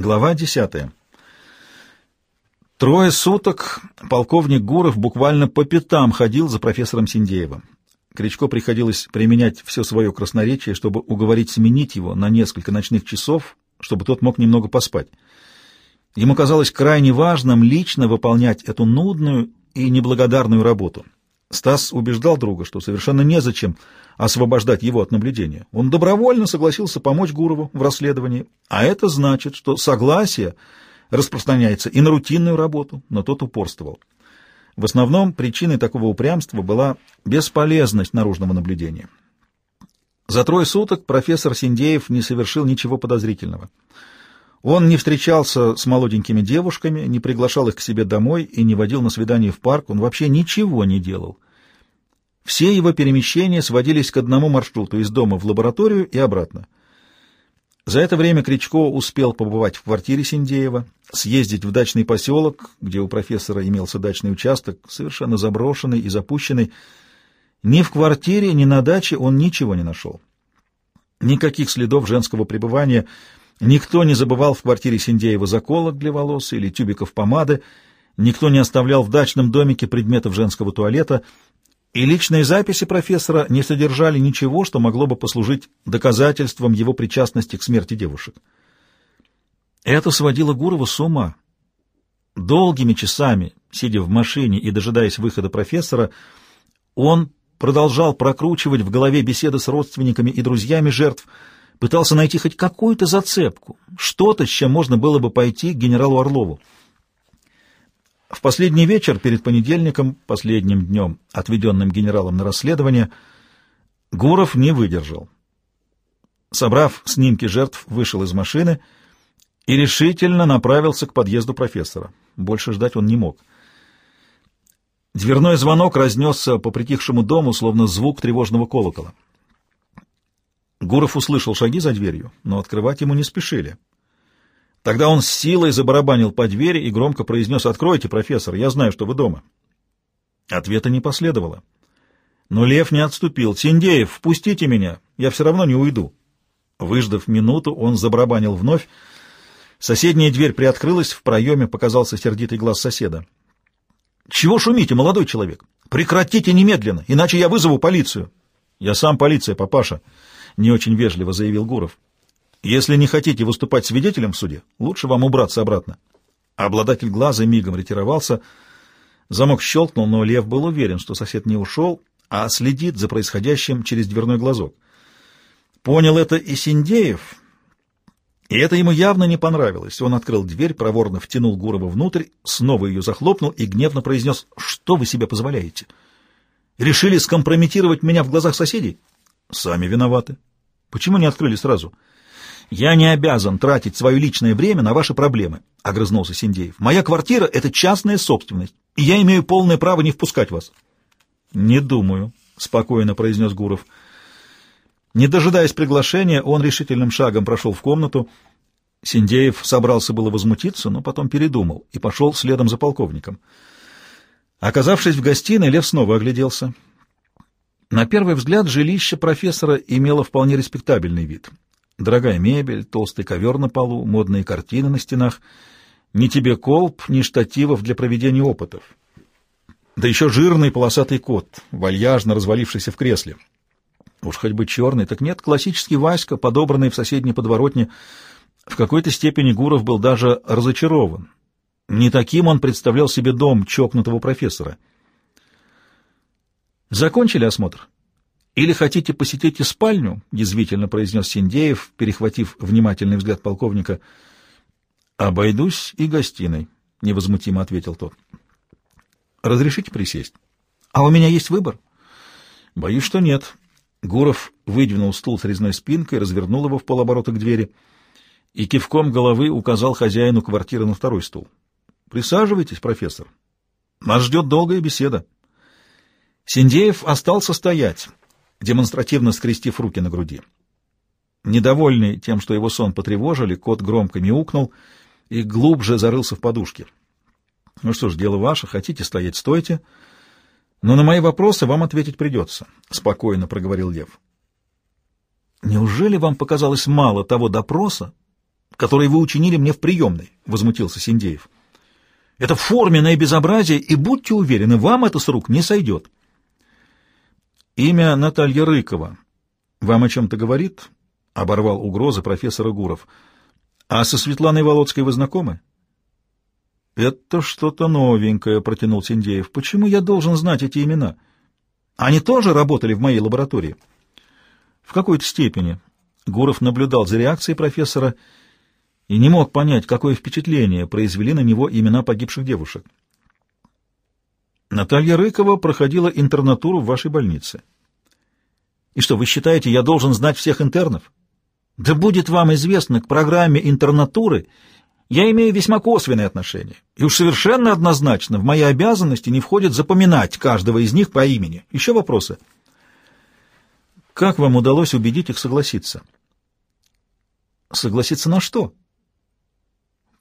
Глава десятая. Трое суток полковник Гуров буквально по пятам ходил за профессором Синдеевым. Кричко приходилось применять все свое красноречие, чтобы уговорить сменить его на несколько ночных часов, чтобы тот мог немного поспать. Ему казалось крайне важным лично выполнять эту нудную и неблагодарную работу. Стас убеждал друга, что совершенно незачем освобождать его от наблюдения. Он добровольно согласился помочь Гурову в расследовании, а это значит, что согласие распространяется и на рутинную работу, но тот упорствовал. В основном причиной такого упрямства была бесполезность наружного наблюдения. За трое суток профессор Синдеев не совершил ничего подозрительного. Он не встречался с молоденькими девушками, не приглашал их к себе домой и не водил на свидание в парк, он вообще ничего не делал. Все его перемещения сводились к одному маршруту из дома в лабораторию и обратно. За это время Кричко успел побывать в квартире Синдеева, съездить в дачный поселок, где у профессора имелся дачный участок, совершенно заброшенный и запущенный. Ни в квартире, ни на даче он ничего не нашел. Никаких следов женского пребывания, никто не забывал в квартире Синдеева заколок для волос или тюбиков помады, никто не оставлял в дачном домике предметов женского туалета — и личные записи профессора не содержали ничего, что могло бы послужить доказательством его причастности к смерти девушек. Это сводило Гурова с ума. Долгими часами, сидя в машине и дожидаясь выхода профессора, он продолжал прокручивать в голове беседы с родственниками и друзьями жертв, пытался найти хоть какую-то зацепку, что-то, с чем можно было бы пойти к генералу Орлову. В последний вечер перед понедельником, последним днем, отведенным генералом на расследование, Гуров не выдержал. Собрав снимки жертв, вышел из машины и решительно направился к подъезду профессора. Больше ждать он не мог. Дверной звонок разнесся по притихшему дому, словно звук тревожного колокола. Гуров услышал шаги за дверью, но открывать ему не спешили. Тогда он с силой забарабанил по двери и громко произнес «Откройте, профессор, я знаю, что вы дома». Ответа не последовало. Но Лев не отступил. «Синдеев, впустите меня, я все равно не уйду». Выждав минуту, он забарабанил вновь. Соседняя дверь приоткрылась, в проеме показался сердитый глаз соседа. «Чего шумите, молодой человек? Прекратите немедленно, иначе я вызову полицию». «Я сам полиция, папаша», — не очень вежливо заявил Гуров. Если не хотите выступать свидетелем в суде, лучше вам убраться обратно. Обладатель глаза мигом ретировался. Замок щелкнул, но Лев был уверен, что сосед не ушел, а следит за происходящим через дверной глазок. Понял это и Синдеев, и это ему явно не понравилось. Он открыл дверь, проворно втянул Гурова внутрь, снова ее захлопнул и гневно произнес «Что вы себе позволяете? Решили скомпрометировать меня в глазах соседей? Сами виноваты. Почему не открыли сразу?» «Я не обязан тратить свое личное время на ваши проблемы», — огрызнулся Синдеев. «Моя квартира — это частная собственность, и я имею полное право не впускать вас». «Не думаю», — спокойно произнес Гуров. Не дожидаясь приглашения, он решительным шагом прошел в комнату. Синдеев собрался было возмутиться, но потом передумал и пошел следом за полковником. Оказавшись в гостиной, Лев снова огляделся. На первый взгляд жилище профессора имело вполне респектабельный вид — Дорогая мебель, толстый ковер на полу, модные картины на стенах. Ни тебе колб, ни штативов для проведения опытов. Да еще жирный полосатый кот, вальяжно развалившийся в кресле. Уж хоть бы черный, так нет, классический Васька, подобранный в соседней подворотне. В какой-то степени Гуров был даже разочарован. Не таким он представлял себе дом чокнутого профессора. Закончили осмотр? «Или хотите посетить и спальню?» — язвительно произнес Синдеев, перехватив внимательный взгляд полковника. «Обойдусь и гостиной», — невозмутимо ответил тот. «Разрешите присесть?» «А у меня есть выбор?» «Боюсь, что нет». Гуров выдвинул стул с резной спинкой, развернул его в полоборота к двери и кивком головы указал хозяину квартиры на второй стул. «Присаживайтесь, профессор. Нас ждет долгая беседа». Синдеев остался стоять демонстративно скрестив руки на груди. Недовольный тем, что его сон потревожили, кот громко мяукнул и глубже зарылся в подушке. «Ну что ж, дело ваше, хотите стоять, стойте, но на мои вопросы вам ответить придется», — спокойно проговорил Лев. «Неужели вам показалось мало того допроса, который вы учинили мне в приемной, — возмутился Синдеев. Это форменное безобразие, и будьте уверены, вам это с рук не сойдет. Имя Наталья Рыкова. Вам о чем-то говорит? — оборвал угрозы профессора Гуров. — А со Светланой Володской вы знакомы? — Это что-то новенькое, — протянул Синдеев. — Почему я должен знать эти имена? Они тоже работали в моей лаборатории? — В какой-то степени. Гуров наблюдал за реакцией профессора и не мог понять, какое впечатление произвели на него имена погибших девушек. Наталья Рыкова проходила интернатуру в вашей больнице. И что, вы считаете, я должен знать всех интернов? Да будет вам известно, к программе интернатуры я имею весьма косвенное отношение. И уж совершенно однозначно в мои обязанности не входит запоминать каждого из них по имени. Еще вопросы? Как вам удалось убедить их согласиться? Согласиться на что?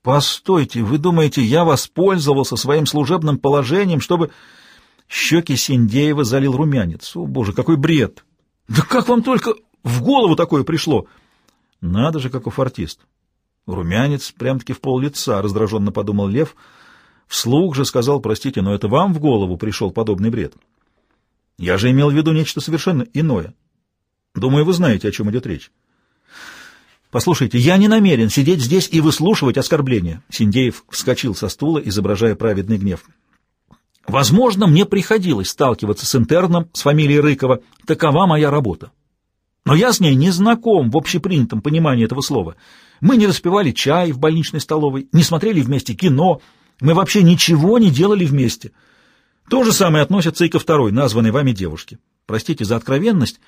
Постойте, вы думаете, я воспользовался своим служебным положением, чтобы... Щеки Синдеева залил румянец. О, боже, какой бред! Да как вам только в голову такое пришло? Надо же, каков артист. Румянец прям-таки в пол лица, раздраженно подумал Лев. Вслух же сказал, простите, но это вам в голову пришел подобный бред. Я же имел в виду нечто совершенно иное. Думаю, вы знаете, о чем идет речь. Послушайте, я не намерен сидеть здесь и выслушивать оскорбления. Синдеев вскочил со стула, изображая праведный гнев. Возможно, мне приходилось сталкиваться с интерном с фамилией Рыкова. Такова моя работа. Но я с ней не знаком в общепринятом понимании этого слова. Мы не распивали чай в больничной столовой, не смотрели вместе кино, мы вообще ничего не делали вместе. То же самое относится и ко второй, названной вами девушке. Простите за откровенность,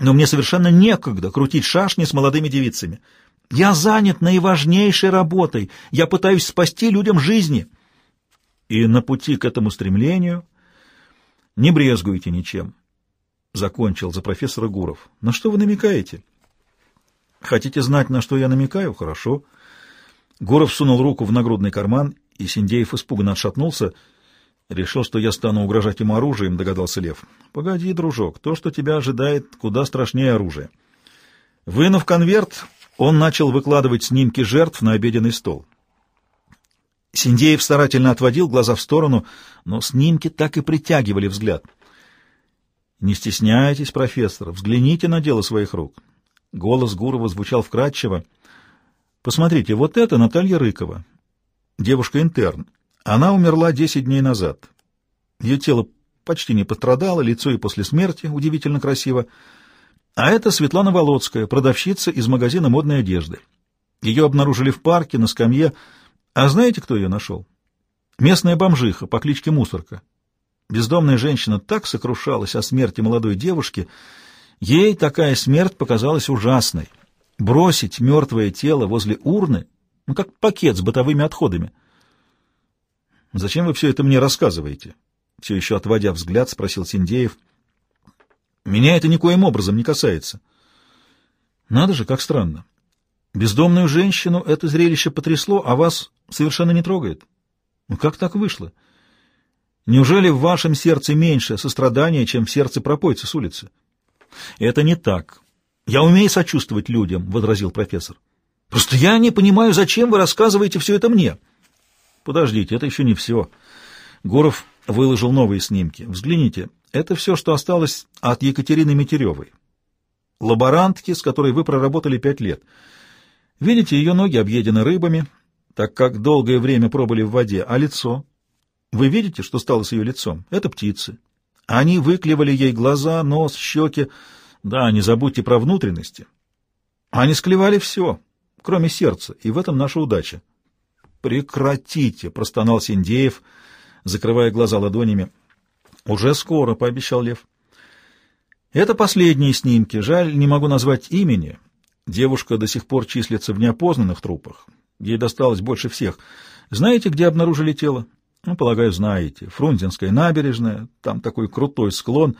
но мне совершенно некогда крутить шашни с молодыми девицами. Я занят наиважнейшей работой, я пытаюсь спасти людям жизни. И на пути к этому стремлению не брезгуйте ничем. Закончил за профессора Гуров. На что вы намекаете? Хотите знать, на что я намекаю? Хорошо. Гуров сунул руку в нагрудный карман, и Синдеев испуганно отшатнулся — Решил, что я стану угрожать ему оружием, догадался Лев. Погоди, дружок, то, что тебя ожидает, куда страшнее оружия. Вынув конверт, он начал выкладывать снимки жертв на обеденный стол. Синдеев старательно отводил глаза в сторону, но снимки так и притягивали взгляд. «Не стесняйтесь, профессор, взгляните на дело своих рук». Голос Гурова звучал вкрадчиво. «Посмотрите, вот это Наталья Рыкова, девушка-интерн. Она умерла десять дней назад. Ее тело почти не пострадало, лицо и после смерти удивительно красиво. А это Светлана Володская, продавщица из магазина модной одежды. Ее обнаружили в парке, на скамье. А знаете, кто ее нашел? Местная бомжиха по кличке Мусорка. Бездомная женщина так сокрушалась о смерти молодой девушки, ей такая смерть показалась ужасной. Бросить мертвое тело возле урны, ну, как пакет с бытовыми отходами — Зачем вы все это мне рассказываете? Все еще отводя взгляд, спросил Синдеев. Меня это никоим образом не касается. Надо же, как странно. Бездомную женщину это зрелище потрясло, а вас совершенно не трогает. Ну как так вышло? Неужели в вашем сердце меньше сострадания, чем в сердце пропойца с улицы? Это не так. Я умею сочувствовать людям, — возразил профессор. Просто я не понимаю, зачем вы рассказываете все это мне. — Подождите, это еще не все. Гуров выложил новые снимки. Взгляните, это все, что осталось от Екатерины Метеревой. Лаборантки, с которой вы проработали пять лет. Видите, ее ноги объедены рыбами, так как долгое время пробыли в воде, а лицо? Вы видите, что стало с ее лицом? Это птицы. Они выклевали ей глаза, нос, щеки. Да, не забудьте про внутренности. Они склевали все, кроме сердца, и в этом наша удача. «Прекратите!» — простонал Синдеев, закрывая глаза ладонями. «Уже скоро», — пообещал Лев. «Это последние снимки. Жаль, не могу назвать имени. Девушка до сих пор числится в неопознанных трупах. Ей досталось больше всех. Знаете, где обнаружили тело? Ну, полагаю, знаете. Фрунзенская набережная, там такой крутой склон.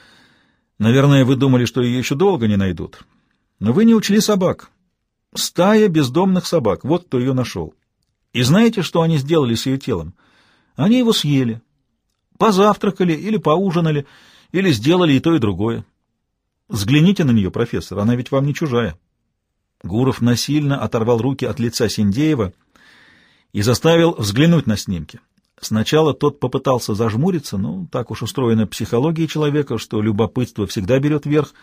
Наверное, вы думали, что ее еще долго не найдут. Но вы не учли собак. Стая бездомных собак. Вот кто ее нашел. И знаете, что они сделали с ее телом? Они его съели. Позавтракали или поужинали, или сделали и то, и другое. Взгляните на нее, профессор, она ведь вам не чужая. Гуров насильно оторвал руки от лица Синдеева и заставил взглянуть на снимки. Сначала тот попытался зажмуриться, но так уж устроена психология человека, что любопытство всегда берет верх,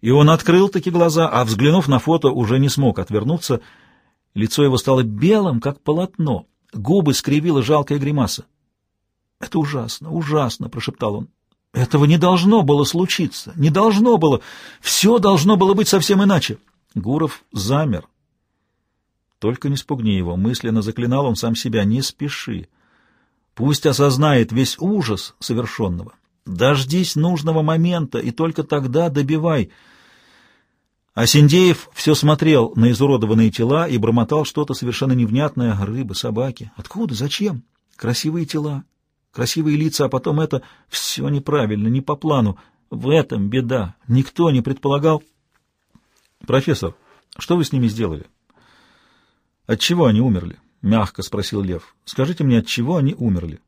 и он открыл таки глаза, а, взглянув на фото, уже не смог отвернуться. Лицо его стало белым, как полотно, губы скривила жалкая гримаса. — Это ужасно, ужасно, — прошептал он. — Этого не должно было случиться, не должно было, все должно было быть совсем иначе. Гуров замер. Только не спугни его, мысленно заклинал он сам себя, не спеши. Пусть осознает весь ужас совершенного. Дождись нужного момента, и только тогда добивай. А Синдеев все смотрел на изуродованные тела и бормотал что-то совершенно невнятное. Рыбы, собаки. Откуда? Зачем? Красивые тела, красивые лица, а потом это все неправильно, не по плану. В этом беда. Никто не предполагал. Профессор, что вы с ними сделали? От чего они умерли? — мягко спросил Лев. — Скажите мне, от чего они умерли?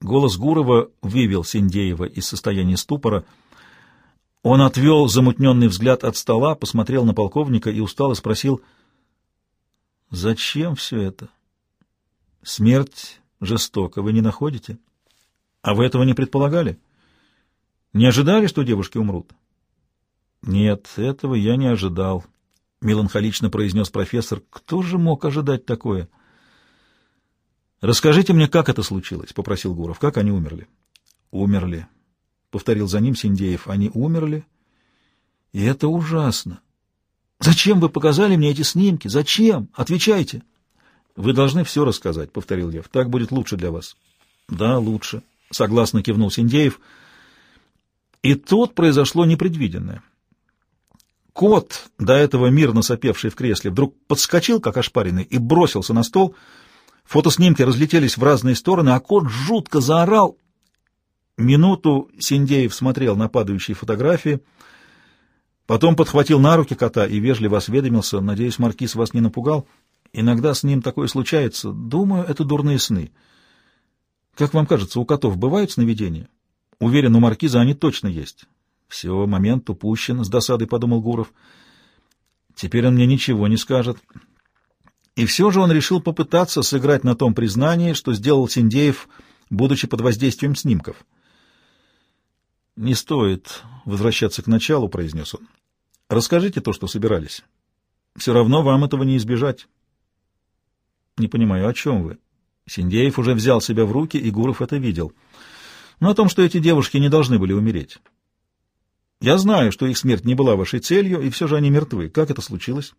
Голос Гурова вывел Синдеева из состояния ступора. Он отвел замутненный взгляд от стола, посмотрел на полковника и устало спросил, «Зачем все это? Смерть жестока, вы не находите? А вы этого не предполагали? Не ожидали, что девушки умрут?» «Нет, этого я не ожидал», меланхолично произнес профессор. Кто же мог ожидать такое? Расскажите мне, как это случилось, попросил Гуров. Как они умерли? Умерли, повторил за ним Синдеев. Они умерли? И это ужасно. Зачем вы показали мне эти снимки? Зачем? Отвечайте. Вы должны все рассказать, повторил Лев. Так будет лучше для вас. Да, лучше, согласно кивнул Синдеев. И тут произошло непредвиденное. Кот, до этого мирно сопевший в кресле, вдруг подскочил, как ошпаренный, и бросился на стол. Фотоснимки разлетелись в разные стороны, а кот жутко заорал. Минуту Синдеев смотрел на падающие фотографии, потом подхватил на руки кота и вежливо осведомился. «Надеюсь, Маркиз вас не напугал? Иногда с ним такое случается. Думаю, это дурные сны. Как вам кажется, у котов бывают сновидения? Уверен, у Маркиза они точно есть». Все, момент упущен, с досадой подумал Гуров. Теперь он мне ничего не скажет. И все же он решил попытаться сыграть на том признании, что сделал Синдеев, будучи под воздействием снимков. «Не стоит возвращаться к началу», — произнес он. «Расскажите то, что собирались. Все равно вам этого не избежать». «Не понимаю, о чем вы?» Синдеев уже взял себя в руки, и Гуров это видел. «Но о том, что эти девушки не должны были умереть». Я знаю, что их смерть не была вашей целью, и все же они мертвы. Как это случилось?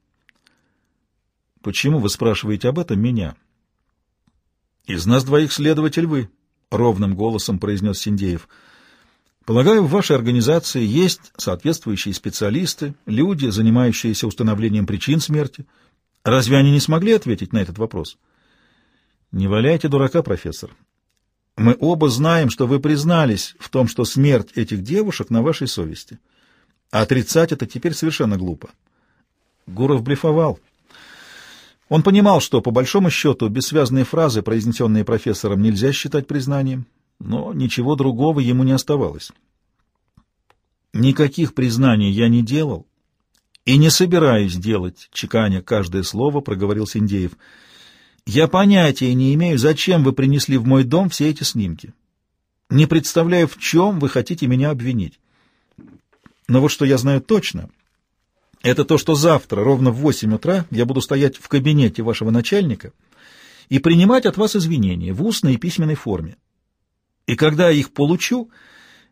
Почему вы спрашиваете об этом меня? Из нас двоих следователь вы, — ровным голосом произнес Синдеев. Полагаю, в вашей организации есть соответствующие специалисты, люди, занимающиеся установлением причин смерти. Разве они не смогли ответить на этот вопрос? Не валяйте дурака, профессор. Мы оба знаем, что вы признались в том, что смерть этих девушек на вашей совести. А отрицать это теперь совершенно глупо. Гуров блефовал. Он понимал, что, по большому счету, бессвязные фразы, произнесенные профессором, нельзя считать признанием, но ничего другого ему не оставалось. «Никаких признаний я не делал и не собираюсь делать», — чеканя каждое слово, проговорил Синдеев. Я понятия не имею, зачем вы принесли в мой дом все эти снимки. Не представляю, в чем вы хотите меня обвинить. Но вот что я знаю точно, это то, что завтра ровно в восемь утра я буду стоять в кабинете вашего начальника и принимать от вас извинения в устной и письменной форме. И когда я их получу,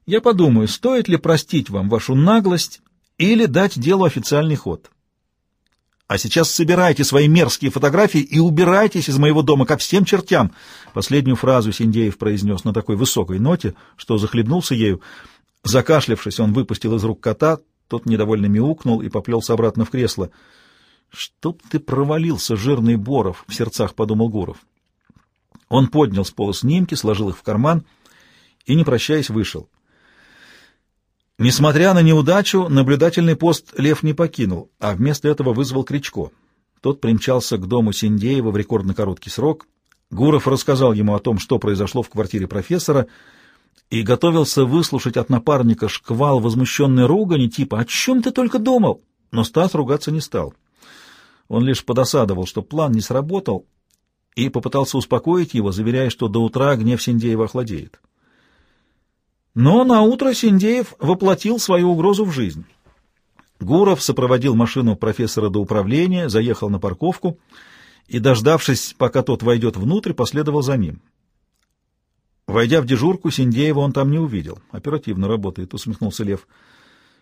я подумаю, стоит ли простить вам вашу наглость или дать делу официальный ход. А сейчас собирайте свои мерзкие фотографии и убирайтесь из моего дома ко всем чертям. Последнюю фразу Синдеев произнес на такой высокой ноте, что захлебнулся ею. Закашлявшись, он выпустил из рук кота, тот недовольно мяукнул и поплелся обратно в кресло. «Чтоб ты провалился, жирный Боров!» — в сердцах подумал Гуров. Он поднял с пола снимки, сложил их в карман и, не прощаясь, вышел. Несмотря на неудачу, наблюдательный пост Лев не покинул, а вместо этого вызвал Кричко. Тот примчался к дому Синдеева в рекордно короткий срок. Гуров рассказал ему о том, что произошло в квартире профессора, и готовился выслушать от напарника шквал возмущенной ругани, типа «О чем ты только думал?» Но Стас ругаться не стал. Он лишь подосадовал, что план не сработал, и попытался успокоить его, заверяя, что до утра гнев Синдеева охладеет. Но на утро Синдеев воплотил свою угрозу в жизнь. Гуров сопроводил машину профессора до управления, заехал на парковку и, дождавшись, пока тот войдет внутрь, последовал за ним. Войдя в дежурку, Синдеева он там не увидел. Оперативно работает, усмехнулся Лев.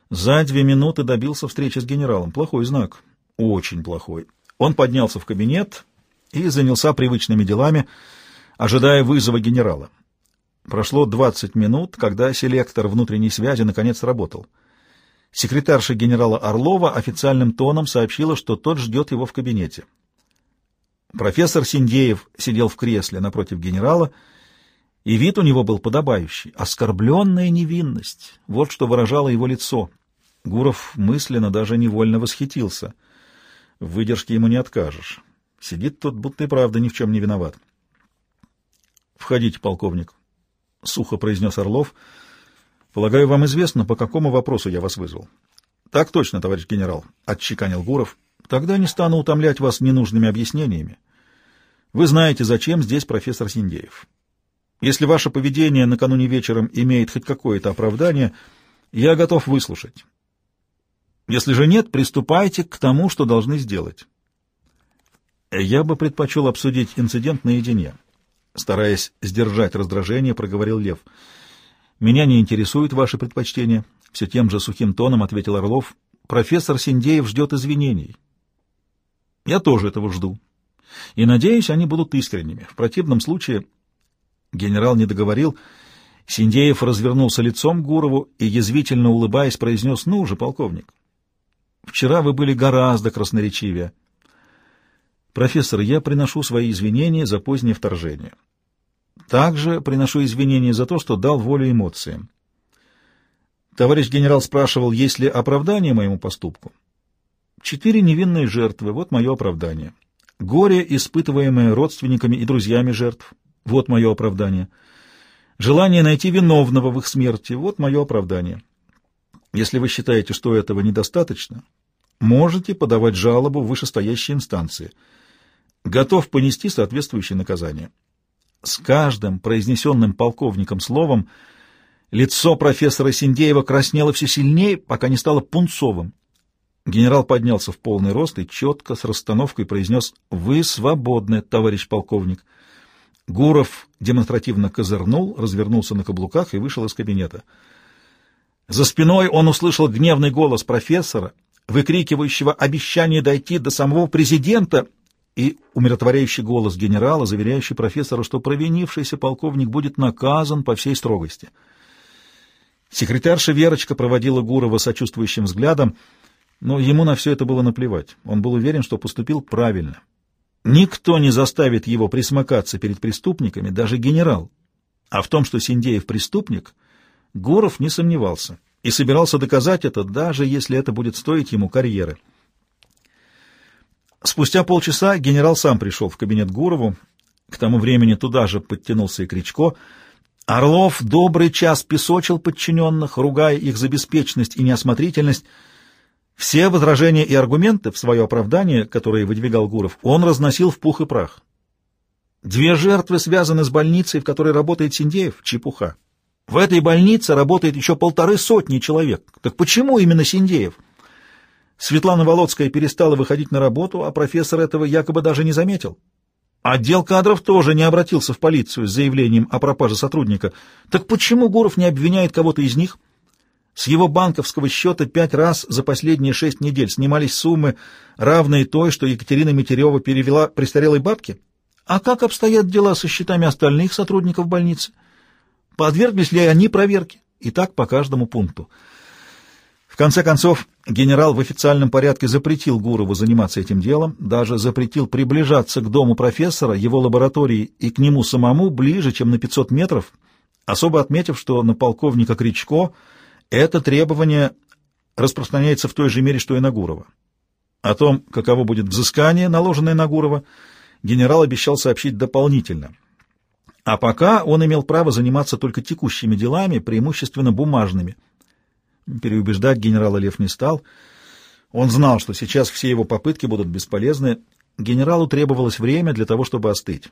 За две минуты добился встречи с генералом. Плохой знак. Очень плохой. Он поднялся в кабинет и занялся привычными делами, ожидая вызова генерала. Прошло 20 минут, когда селектор внутренней связи наконец работал. Секретарша генерала Орлова официальным тоном сообщила, что тот ждет его в кабинете. Профессор Синдеев сидел в кресле напротив генерала, и вид у него был подобающий. Оскорбленная невинность — вот что выражало его лицо. Гуров мысленно даже невольно восхитился. В выдержке ему не откажешь. Сидит тот, будто и правда ни в чем не виноват. «Входите, полковник», — сухо произнес Орлов. «Полагаю, вам известно, по какому вопросу я вас вызвал». «Так точно, товарищ генерал», — отчеканил Гуров. «Тогда не стану утомлять вас ненужными объяснениями. Вы знаете, зачем здесь профессор Синдеев. Если ваше поведение накануне вечером имеет хоть какое-то оправдание, я готов выслушать. Если же нет, приступайте к тому, что должны сделать». «Я бы предпочел обсудить инцидент наедине», Стараясь сдержать раздражение, проговорил Лев. «Меня не интересуют ваши предпочтения», — все тем же сухим тоном ответил Орлов. «Профессор Синдеев ждет извинений». «Я тоже этого жду. И надеюсь, они будут искренними. В противном случае...» Генерал не договорил. Синдеев развернулся лицом к Гурову и, язвительно улыбаясь, произнес, «Ну же, полковник, вчера вы были гораздо красноречивее». «Профессор, я приношу свои извинения за позднее вторжение. Также приношу извинения за то, что дал волю эмоциям. Товарищ генерал спрашивал, есть ли оправдание моему поступку. Четыре невинные жертвы — вот мое оправдание. Горе, испытываемое родственниками и друзьями жертв — вот мое оправдание. Желание найти виновного в их смерти — вот мое оправдание. Если вы считаете, что этого недостаточно, можете подавать жалобу в вышестоящие инстанции — готов понести соответствующее наказание. С каждым произнесенным полковником словом лицо профессора Синдеева краснело все сильнее, пока не стало пунцовым. Генерал поднялся в полный рост и четко, с расстановкой произнес «Вы свободны, товарищ полковник». Гуров демонстративно козырнул, развернулся на каблуках и вышел из кабинета. За спиной он услышал гневный голос профессора, выкрикивающего обещание дойти до самого президента — и умиротворяющий голос генерала, заверяющий профессора, что провинившийся полковник будет наказан по всей строгости. Секретарша Верочка проводила Гурова сочувствующим взглядом, но ему на все это было наплевать. Он был уверен, что поступил правильно. Никто не заставит его присмыкаться перед преступниками, даже генерал. А в том, что Синдеев преступник, Гуров не сомневался и собирался доказать это, даже если это будет стоить ему карьеры. Спустя полчаса генерал сам пришел в кабинет Гурову. К тому времени туда же подтянулся и Кричко. Орлов добрый час песочил подчиненных, ругая их за беспечность и неосмотрительность. Все возражения и аргументы в свое оправдание, которые выдвигал Гуров, он разносил в пух и прах. Две жертвы связаны с больницей, в которой работает Синдеев. Чепуха. В этой больнице работает еще полторы сотни человек. Так почему именно Синдеев? — Светлана Володская перестала выходить на работу, а профессор этого якобы даже не заметил. Отдел кадров тоже не обратился в полицию с заявлением о пропаже сотрудника. Так почему Гуров не обвиняет кого-то из них? С его банковского счета пять раз за последние шесть недель снимались суммы, равные той, что Екатерина Метерева перевела престарелой бабке. А как обстоят дела со счетами остальных сотрудников больницы? Подверглись ли они проверке? И так по каждому пункту. Конце концов, генерал в официальном порядке запретил Гурову заниматься этим делом, даже запретил приближаться к дому профессора, его лаборатории и к нему самому ближе, чем на 500 метров, особо отметив, что на полковника Кричко это требование распространяется в той же мере, что и на Гурова. О том, каково будет взыскание, наложенное на Гурова, генерал обещал сообщить дополнительно. А пока он имел право заниматься только текущими делами, преимущественно бумажными – Переубеждать генерала Лев не стал. Он знал, что сейчас все его попытки будут бесполезны. Генералу требовалось время для того, чтобы остыть.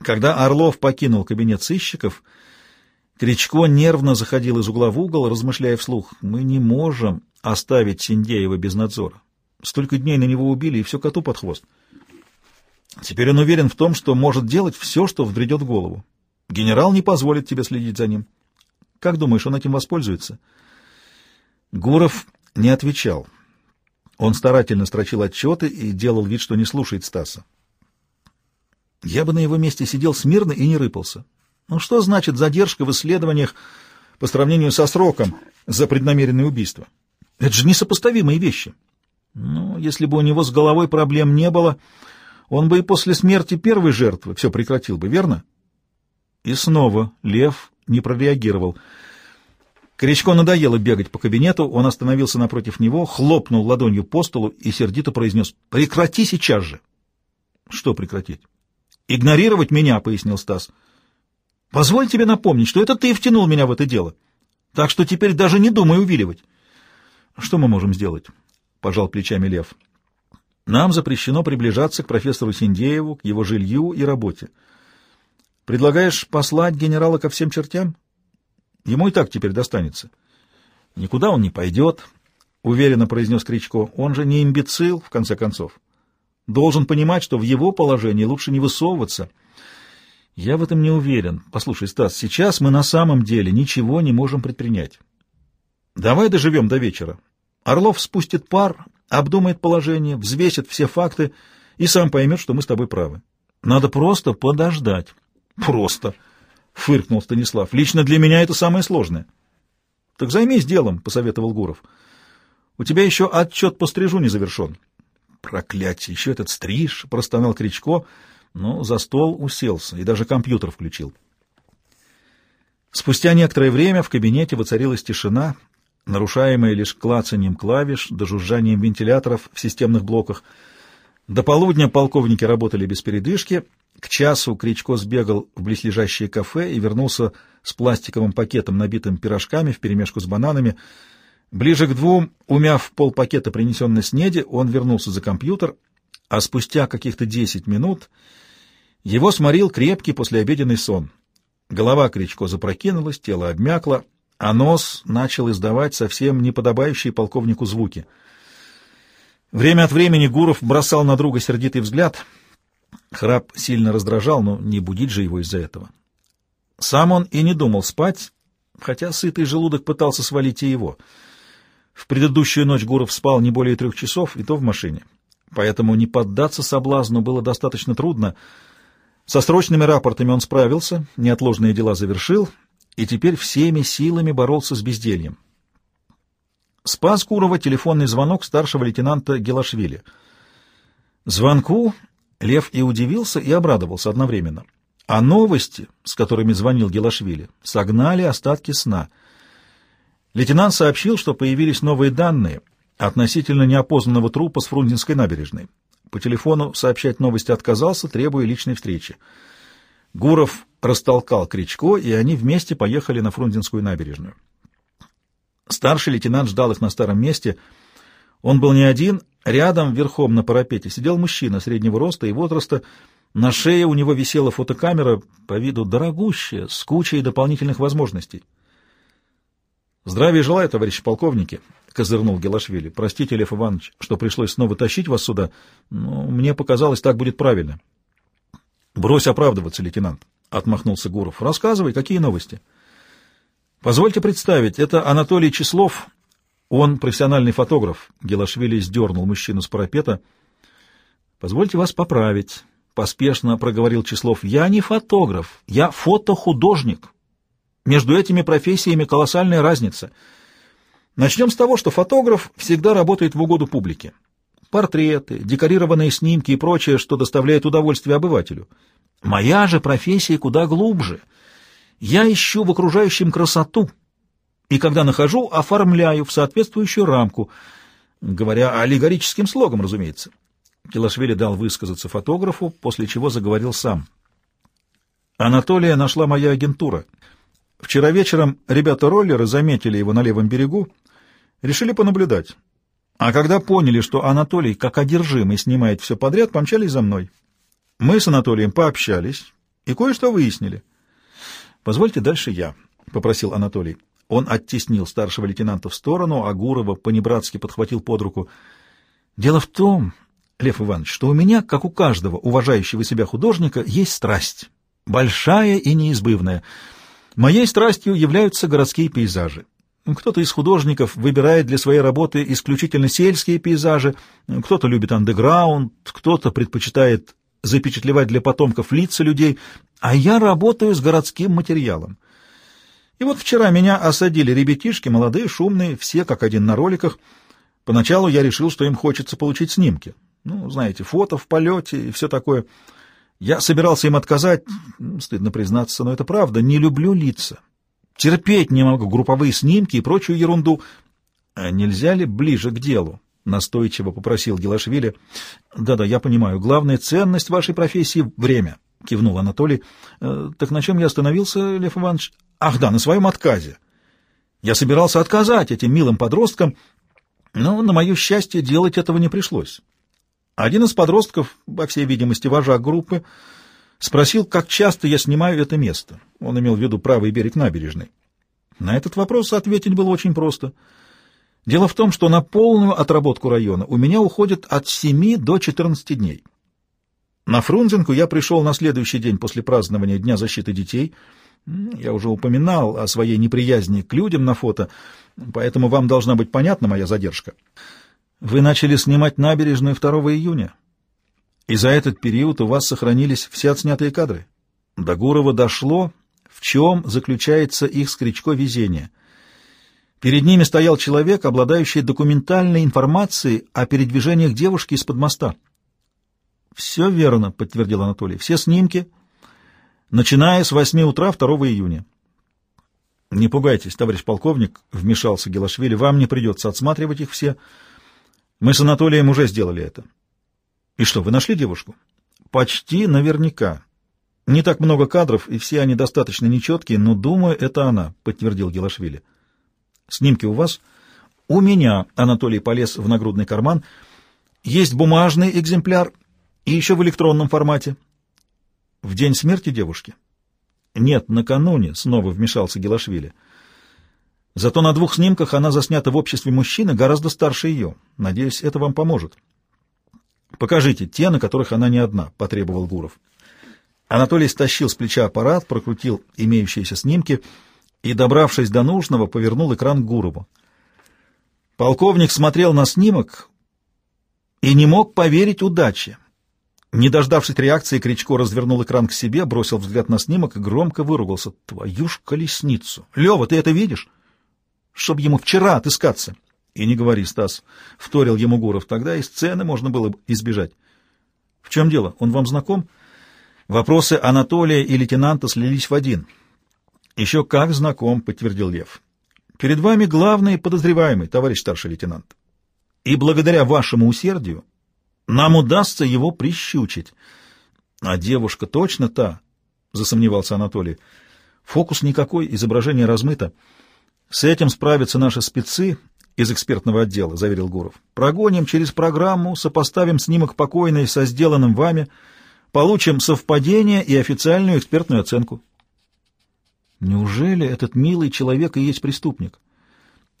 Когда Орлов покинул кабинет сыщиков, Кричко нервно заходил из угла в угол, размышляя вслух. «Мы не можем оставить Синдеева без надзора. Столько дней на него убили, и все коту под хвост. Теперь он уверен в том, что может делать все, что вбредет в голову. Генерал не позволит тебе следить за ним. Как думаешь, он этим воспользуется?» Гуров не отвечал. Он старательно строчил отчеты и делал вид, что не слушает Стаса. Я бы на его месте сидел смирно и не рыпался. Ну что значит задержка в исследованиях по сравнению со сроком за преднамеренное убийство? Это же несопоставимые вещи. Ну, если бы у него с головой проблем не было, он бы и после смерти первой жертвы все прекратил бы, верно? И снова Лев не прореагировал. Кричко надоело бегать по кабинету, он остановился напротив него, хлопнул ладонью по столу и сердито произнес «Прекрати сейчас же!» «Что прекратить?» «Игнорировать меня», — пояснил Стас. «Позволь тебе напомнить, что это ты втянул меня в это дело. Так что теперь даже не думай увиливать». «Что мы можем сделать?» — пожал плечами Лев. «Нам запрещено приближаться к профессору Синдееву, к его жилью и работе. Предлагаешь послать генерала ко всем чертям? Ему и так теперь достанется». «Никуда он не пойдет», — уверенно произнес Кричко. «Он же не имбецил, в конце концов» должен понимать, что в его положении лучше не высовываться. Я в этом не уверен. Послушай, Стас, сейчас мы на самом деле ничего не можем предпринять. Давай доживем до вечера. Орлов спустит пар, обдумает положение, взвесит все факты и сам поймет, что мы с тобой правы. Надо просто подождать. Просто, фыркнул Станислав. Лично для меня это самое сложное. Так займись делом, посоветовал Гуров. У тебя еще отчет по стрижу не завершен. Проклятие, еще этот стриж, простонал Кричко, но за стол уселся и даже компьютер включил. Спустя некоторое время в кабинете воцарилась тишина, нарушаемая лишь клацанием клавиш да жужжанием вентиляторов в системных блоках. До полудня полковники работали без передышки. К часу Кричко сбегал в близлежащее кафе и вернулся с пластиковым пакетом, набитым пирожками вперемешку с бананами, Ближе к двум, умяв полпакета принесенной снеди, он вернулся за компьютер, а спустя каких-то десять минут его сморил крепкий послеобеденный сон. Голова Кричко запрокинулась, тело обмякло, а нос начал издавать совсем неподобающие полковнику звуки. Время от времени Гуров бросал на друга сердитый взгляд. Храп сильно раздражал, но не будить же его из-за этого. Сам он и не думал спать, хотя сытый желудок пытался свалить и его — в предыдущую ночь Гуров спал не более трех часов, и то в машине. Поэтому не поддаться соблазну было достаточно трудно. Со срочными рапортами он справился, неотложные дела завершил, и теперь всеми силами боролся с бездельем. Спас Гурова телефонный звонок старшего лейтенанта Гелашвили. Звонку Лев и удивился, и обрадовался одновременно. А новости, с которыми звонил Гелашвили, согнали остатки сна — Лейтенант сообщил, что появились новые данные относительно неопознанного трупа с Фрунзенской набережной. По телефону сообщать новости отказался, требуя личной встречи. Гуров растолкал Кричко, и они вместе поехали на Фрунзенскую набережную. Старший лейтенант ждал их на старом месте. Он был не один, рядом, верхом на парапете, сидел мужчина среднего роста и возраста. На шее у него висела фотокамера, по виду дорогущая, с кучей дополнительных возможностей. Здравия желаю, товарищи полковники, — козырнул Гелашвили. — Простите, Лев Иванович, что пришлось снова тащить вас сюда, но мне показалось, так будет правильно. — Брось оправдываться, лейтенант, — отмахнулся Гуров. — Рассказывай, какие новости? — Позвольте представить, это Анатолий Числов, он профессиональный фотограф. Гелашвили сдернул мужчину с парапета. — Позвольте вас поправить, — поспешно проговорил Числов. — Я не фотограф, я фотохудожник. Между этими профессиями колоссальная разница. Начнем с того, что фотограф всегда работает в угоду публике. Портреты, декорированные снимки и прочее, что доставляет удовольствие обывателю. Моя же профессия куда глубже. Я ищу в окружающем красоту, и когда нахожу, оформляю в соответствующую рамку, говоря аллегорическим слогом, разумеется. Килашвили дал высказаться фотографу, после чего заговорил сам. Анатолия нашла моя агентура — Вчера вечером ребята-роллеры заметили его на левом берегу, решили понаблюдать. А когда поняли, что Анатолий, как одержимый, снимает все подряд, помчались за мной. Мы с Анатолием пообщались и кое-что выяснили. «Позвольте дальше я», — попросил Анатолий. Он оттеснил старшего лейтенанта в сторону, а Гурова понебратски подхватил под руку. «Дело в том, Лев Иванович, что у меня, как у каждого уважающего себя художника, есть страсть, большая и неизбывная. Моей страстью являются городские пейзажи. Кто-то из художников выбирает для своей работы исключительно сельские пейзажи, кто-то любит андеграунд, кто-то предпочитает запечатлевать для потомков лица людей, а я работаю с городским материалом. И вот вчера меня осадили ребятишки, молодые, шумные, все как один на роликах. Поначалу я решил, что им хочется получить снимки. Ну, знаете, фото в полете и все такое. Я собирался им отказать, стыдно признаться, но это правда, не люблю лица. Терпеть не могу групповые снимки и прочую ерунду. А нельзя ли ближе к делу? Настойчиво попросил Гелашвили. Да-да, я понимаю. Главная ценность вашей профессии — время, кивнул Анатолий. Э, так на чем я остановился, Лев Иванович? Ах да, на своем отказе. Я собирался отказать этим милым подросткам, но, на мое счастье, делать этого не пришлось. Один из подростков, по всей видимости, вожак группы, Спросил, как часто я снимаю это место. Он имел в виду правый берег набережной. На этот вопрос ответить было очень просто. Дело в том, что на полную отработку района у меня уходит от 7 до 14 дней. На Фрунзенку я пришел на следующий день после празднования Дня защиты детей. Я уже упоминал о своей неприязни к людям на фото, поэтому вам должна быть понятна моя задержка. Вы начали снимать набережную 2 июня. И за этот период у вас сохранились все отснятые кадры. До Гурова дошло, в чем заключается их с везение. Перед ними стоял человек, обладающий документальной информацией о передвижениях девушки из-под моста. «Все верно», — подтвердил Анатолий. «Все снимки, начиная с восьми утра 2 июня». «Не пугайтесь, товарищ полковник», — вмешался Гелашвили, — «вам не придется отсматривать их все. Мы с Анатолием уже сделали это. И что, вы нашли девушку? Почти наверняка. Не так много кадров, и все они достаточно нечеткие, но, думаю, это она, подтвердил Гелашвили. Снимки у вас? У меня, Анатолий полез в нагрудный карман. Есть бумажный экземпляр и еще в электронном формате. В день смерти девушки? Нет, накануне, снова вмешался Гелашвили. Зато на двух снимках она заснята в обществе мужчины гораздо старше ее. Надеюсь, это вам поможет. «Покажите те, на которых она не одна», — потребовал Гуров. Анатолий стащил с плеча аппарат, прокрутил имеющиеся снимки и, добравшись до нужного, повернул экран к Гурову. Полковник смотрел на снимок и не мог поверить удаче. Не дождавшись реакции, Кричко развернул экран к себе, бросил взгляд на снимок и громко выругался. «Твою ж колесницу! Лева, ты это видишь? Чтоб ему вчера отыскаться!» — И не говори, Стас, — вторил ему Гуров, — тогда и сцены можно было бы избежать. — В чем дело? Он вам знаком? Вопросы Анатолия и лейтенанта слились в один. — Еще как знаком, — подтвердил Лев. — Перед вами главный подозреваемый, товарищ старший лейтенант. И благодаря вашему усердию нам удастся его прищучить. — А девушка точно та, — засомневался Анатолий. — Фокус никакой, изображение размыто. С этим справятся наши спецы — из экспертного отдела, — заверил Гуров. — Прогоним через программу, сопоставим снимок покойной со сделанным вами, получим совпадение и официальную экспертную оценку. Неужели этот милый человек и есть преступник?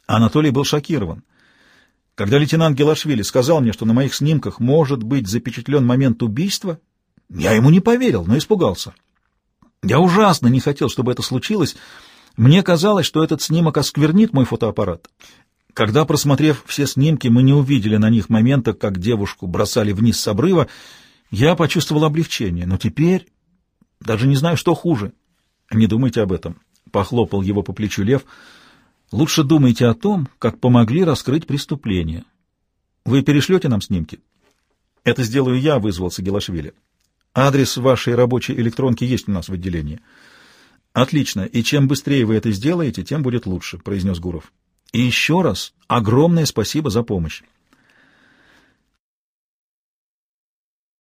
Анатолий был шокирован. Когда лейтенант Гелашвили сказал мне, что на моих снимках может быть запечатлен момент убийства, я ему не поверил, но испугался. Я ужасно не хотел, чтобы это случилось. Мне казалось, что этот снимок осквернит мой фотоаппарат, когда, просмотрев все снимки, мы не увидели на них момента, как девушку бросали вниз с обрыва, я почувствовал облегчение. Но теперь даже не знаю, что хуже. Не думайте об этом, — похлопал его по плечу Лев. Лучше думайте о том, как помогли раскрыть преступление. Вы перешлете нам снимки? Это сделаю я, — вызвался Гелашвили. Адрес вашей рабочей электронки есть у нас в отделении. Отлично, и чем быстрее вы это сделаете, тем будет лучше, — произнес Гуров. И еще раз огромное спасибо за помощь.